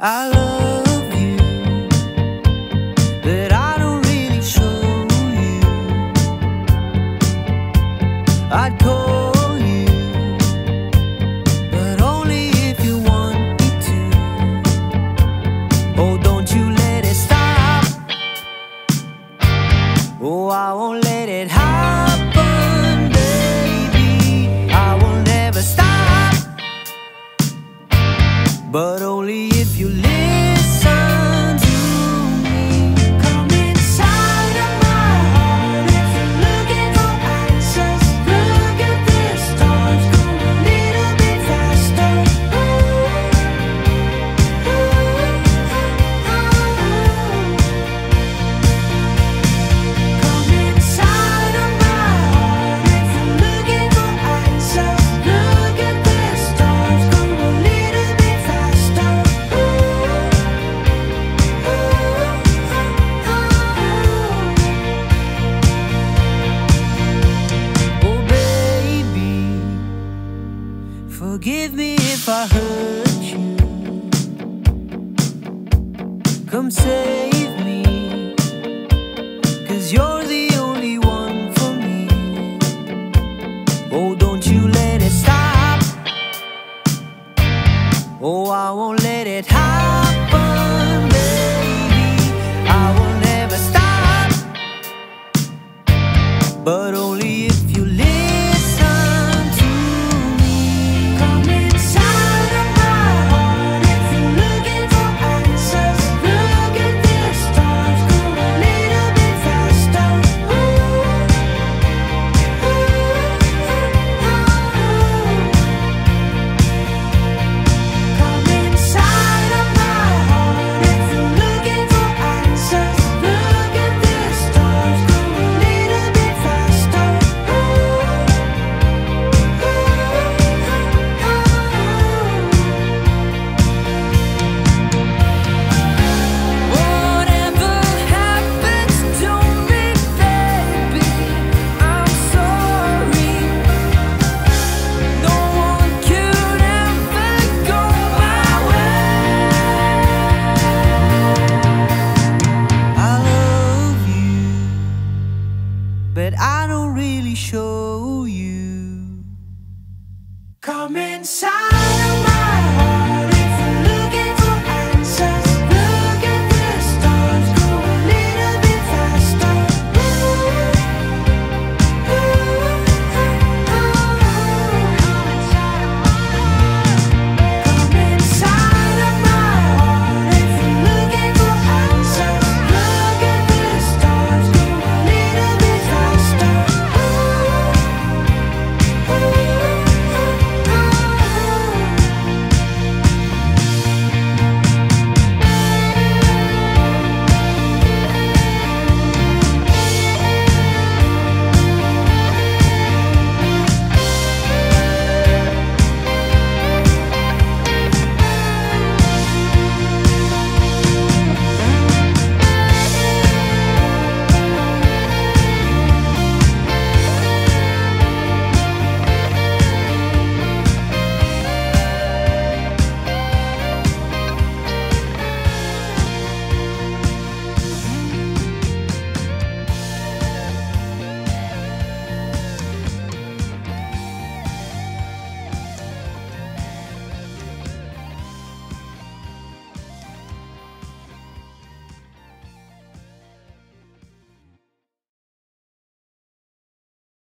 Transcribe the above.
I love you, but I don't really show you. I'd call forgive me if I hurt you. Come save me. Cause you're the only one for me. Oh, don't you let it stop. Oh, I won't let it happen, baby. I will never stop. But that I don't really show you. Come inside.